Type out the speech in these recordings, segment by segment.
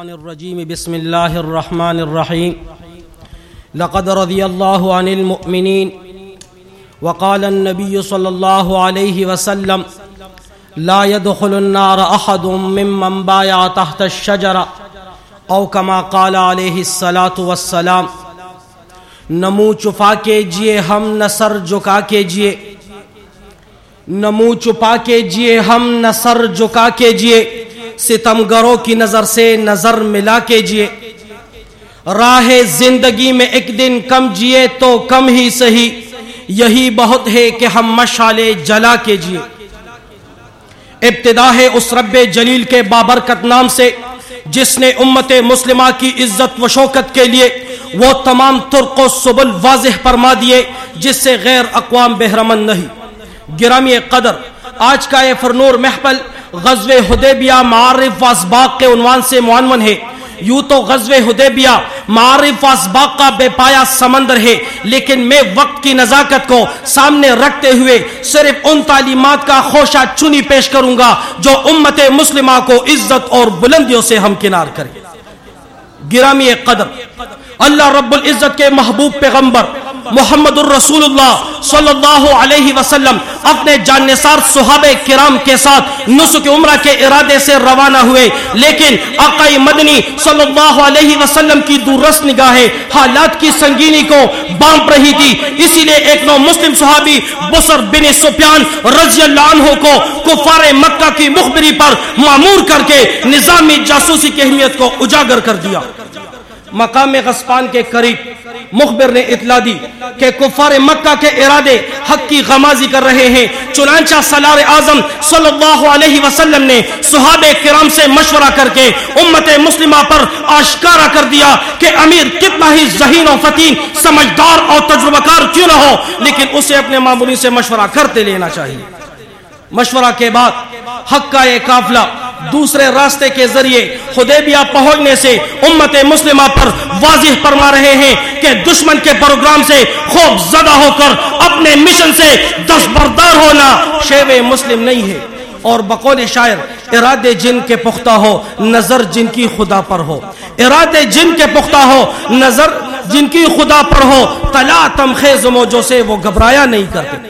الشيطان الرجيم. بسم الله الرحمن الرحيم. لقد رضي الله عن المؤمنين. وقال النبي صلى الله عليه وسلم لا يدخل النار أحد ممن بايع تحت الشجرة. أو كما قال عليه الصلاة والسلام نمو چپا کے جیے ہم، نہ سر جھکا کے جیے. نمو چپا کے جیے ہم، نہ سر جھکا کے جیے. ستمگروں کی نظر سے نظر ملا کے جیے راہ زندگی میں ایک دن کم جیے تو کم ہی سہی یہی بہت ہے کہ ہم مشالے جلا کے جیے ابتدا ہے اس رب جلیل کے بابرکت نام سے، جس نے امت مسلمہ کی عزت و شوکت کے لیے وہ تمام ترق و سبل واضح فرما دیے، جس سے غیر اقوام بہرمن نہیں۔ گرامی قدر، آج کا یہ فرنور محفل غزو حدیبیہ معارف و اسباق کے عنوان سے معنون ہے۔ یوں تو غزو حدیبیہ معارف و اسباق کا بے پایا سمندر ہے، لیکن میں وقت کی نزاکت کو سامنے رکھتے ہوئے صرف ان تعلیمات کا خوشہ چنی پیش کروں گا جو امت مسلمہ کو عزت اور بلندیوں سے ہم کنار کرے گرامی قدر، اللہ رب العزت کے محبوب پیغمبر محمد الرسول اللہ صلی اللہ علیہ وسلم اپنے جاننسار صحابہ کرام کے ساتھ نسک عمرہ کے ارادے سے روانہ ہوئے لیکن آقای مدنی صلی اللہ علیہ وسلم کی دورست نگاہیں حالات کی سنگینی کو بانپ رہی تھی اسی لیے ایک نو مسلم صحابی بسر بن سفیان رضی اللہ عنہ کو کفار مکہ کی مخبری پر معمور کر کے نظامی جاسوسی کی اہمیت کو اجاگر کر دیا مقام غسپان کے قریب مخبر نے اطلاع دی کہ کفار مکہ کے ارادے حق کی غمازی کر رہے ہیں۔ چنانچہ سلار اعظم صلی اللہ علیہ وسلم نے صحابہ کرام سے مشورہ کر کے امت مسلمہ پر آشکارا کر دیا کہ امیر کتنا ہی ذہین و فتین، سمجھدار اور تجربہ کار کیوں نہ ہو، لیکن اسے اپنے معمولی سے مشورہ کرتے لینا چاہیے۔ مشورہ کے بعد حق کا یہ قافلہ دوسرے راستے کے ذریعے خدیبیہ پہنچنے سے امت مسلمہ پر واضح فرما رہے ہیں کہ دشمن کے پروگرام سے خوف زدہ ہو کر اپنے مشن سے دستبردار ہونا شیو مسلم نہیں ہے۔ اور بقول شاعر ارادے جن کے پختہ ہو، نظر جن کی خدا پر ہو۔ ارادے جن کے پختہ ہو، نظر جن کی خدا پر ہو۔ تلا تمخیز موجوں سے وہ گھبرایا نہیں کرتے۔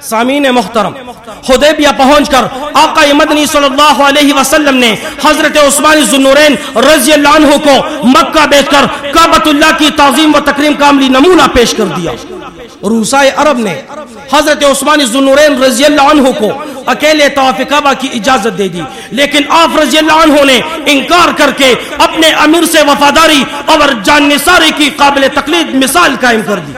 سامین محترم حدیبیہ پہنچ کر آقا مدنی صلی اللہ علیہ وسلم نے حضرت عثمان زنورین رضی اللہ عنہ کو مکہ بیچ کر کعبت اللہ کی تعظیم و تکریم کا عملی نمونہ پیش کر دیا۔ روسائے عرب نے حضرت عثمان زنورین رضی اللہ عنہ کو اکیلے طواف کعبہ کی اجازت دے دی، لیکن آپ رضی اللہ عنہ نے انکار کر کے اپنے امیر سے وفاداری اور جان نثاری کی قابل تقلید مثال قائم کر دی۔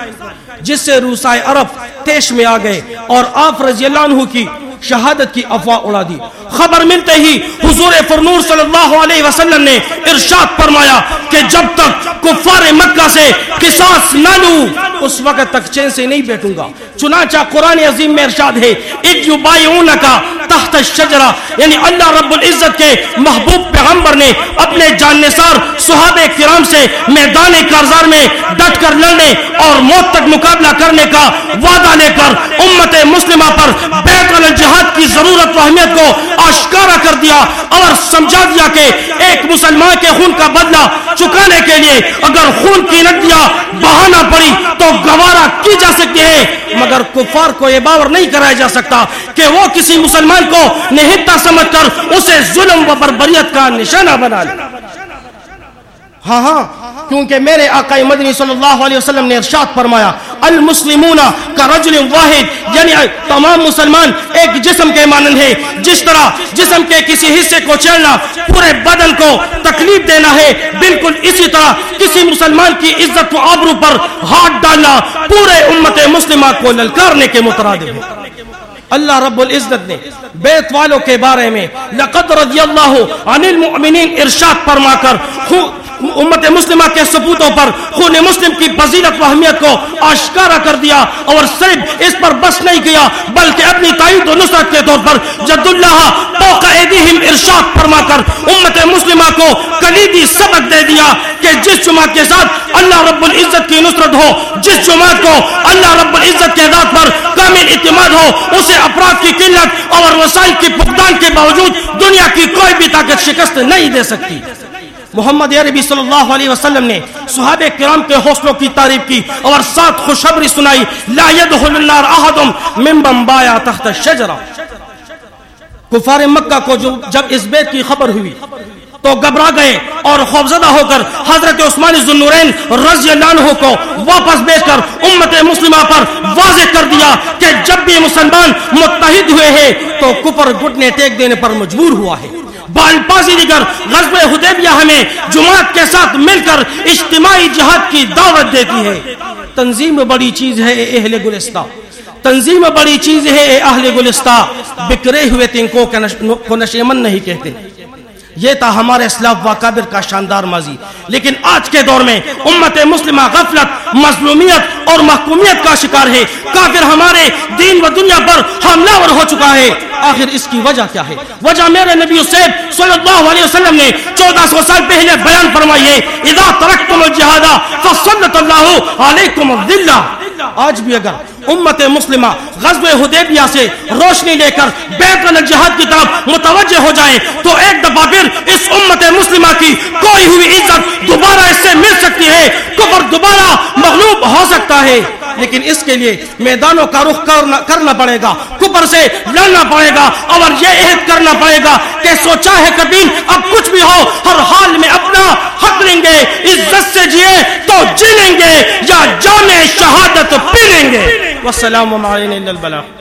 جس سے روسائے عرب تیش میں آ گئے اور آپ رضی اللہ عنہ کی شہادت کی افواہ اڑا دی۔ خبر ملتے ہی حضور فرنور صلی اللہ علیہ وسلم نے ارشاد فرمایا کہ جب تک کفار مکہ سے قصاص نہ لوں، اس وقت تک چین سے نہیں بیٹھوں گا۔ چنانچہ قرآن عظیم میں ارشاد ہے اذ یبایعونکا تحت الشجرہ۔ یعنی اللہ رب العزت کے محبوب پیغمبر نے اپنے جان نثار صحابہ کرام سے میدان کارزار میں ڈٹ کر لڑنے اور موت تک مقابلہ کرنے کا وعدہ لے کر امت مسلمہ پر بیت الجہاد کی ضرورت و اہمیت کو آشکارا کر دیا اور سمجھا دیا کہ ایک مسلمان کے خون کا بدلہ چکانے کے لیے اگر خون کی ندیاں بہانا پڑی تو گوارا کی جا سکتی ہے؟ مگر کفار کو یہ باور نہیں کرایا جا سکتا کہ وہ کسی مسلمان کو نہتا سمجھ کر اسے ظلم و بربریت کا نشانہ بنا لے۔ ہاں ہاں کیونکہ میرے آقا مدنی صلی اللہ علیہ وسلم نے ارشاد فرمایا، المسلمون کا رجل واحد یعنی تمام مسلمان ایک جسم کے مانند ہے جس طرح جسم کے کسی حصے کو چھیڑنا، پورے بدن کو تکلیف دینا ہے، بالکل اسی طرح کسی مسلمان کی عزت و آبرو پر ہاتھ ڈالنا، پورے امت مسلمہ کو للکارنے کے مترادف ہے۔ اللہ رب العزت نے بیت والوں کے بارے میں لقد رضی اللہ عن المؤمنین ارشاد فرما کر امت مسلمہ کے سپوتوں پر، خون مسلم کی فضیلت و اہمیت کو آشکارا کر دیا اور صرف اس پر بس نہیں کیا، بلکہ اپنی تائید و نصرت کے طور پر جد اللہ فوق ارشاد فرما کر امت مسلمہ کو کلیدی سبق دے دیا کہ جس جماعت کے ساتھ اللہ رب العزت کی نصرت ہو، جس جماعت کو اللہ رب العزت کے ذات پر کامل اعتماد ہو، اسے افراد کی قلت اور وسائل کی فقدان کے باوجود دنیا کی کوئی بھی طاقت شکست نہیں دے سکتی۔ محمد عربی صلی اللہ علیہ وسلم نے صحابہ کرام کے حوصلوں کی تعریف کی اور ساتھ خوشخبری سنائی، لا يدخل النار احد ممن بایا تحت الشجرہ۔ کفار مکہ کو جو جب اس بیت کی خبر ہوئی تو گھبرا گئے اور خوفزدہ ہو کر حضرت عثمان ذنورین رضی اللہ عنہ کو واپس بیچ کر امت مسلمہ پر واضح کر دیا کہ جب بھی مسلمان متحد ہوئے ہیں تو کفر گھٹنے ٹیک دینے پر مجبور ہوا ہے۔ بالپازی دیگر غزب حدیبیہ ہمیں جماعت کے ساتھ مل کر اجتماعی جہاد کی دعوت دیتی ہے۔ تنظیم بڑی چیز ہے اے اہل گلستہ تنظیم بڑی چیز ہے اے اہل گلستہ بکرے ہوئے تنکوں کو نشیمن نہیں کہتے۔ یہ تھا ہمارے اسلاف واقابر کا شاندار ماضی۔ لیکن آج کے دور میں امت مسلمہ غفلت، مظلومیت اور محکومیت کا شکار ہے۔ کافر ہمارے دین و دنیا پر حملہ ور ہو چکا ہے۔ آخر اس کی وجہ کیا ہے؟ وجہ میرے نبی سیب صلی اللہ علیہ وسلم نے چودہ سو سال پہلے بیان فرمائی ہے، اذا ترکتم الجہادہ فصلت اللہ علیکم الدلہ آج بھی اگر امت مسلمہ غزب حدیبیہ سے روشنی لے کر بیت الجہاد کی طرف متوجہ ہو جائے، تو ایک دفعہ پھر اس امت مسلمہ کی کوئی ہوئی عزت دوبارہ اس سے مل سکتی ہے، کفر دوبارہ مغلوب ہو سکتا ہے۔ لیکن اس کے لیے میدانوں کا رخ کرنا, پڑے گا۔ کپر سے لڑنا پڑے گا اور یہ عہد کرنا پڑے گا کہ سوچا ہے کبھی اب کچھ بھی ہو ہر حال میں اپنا حق لیں گے عزت سے جیے تو جی لیں گے یا جانے شہادت پی لیں گے۔ والسلام علیکم البلاغ۔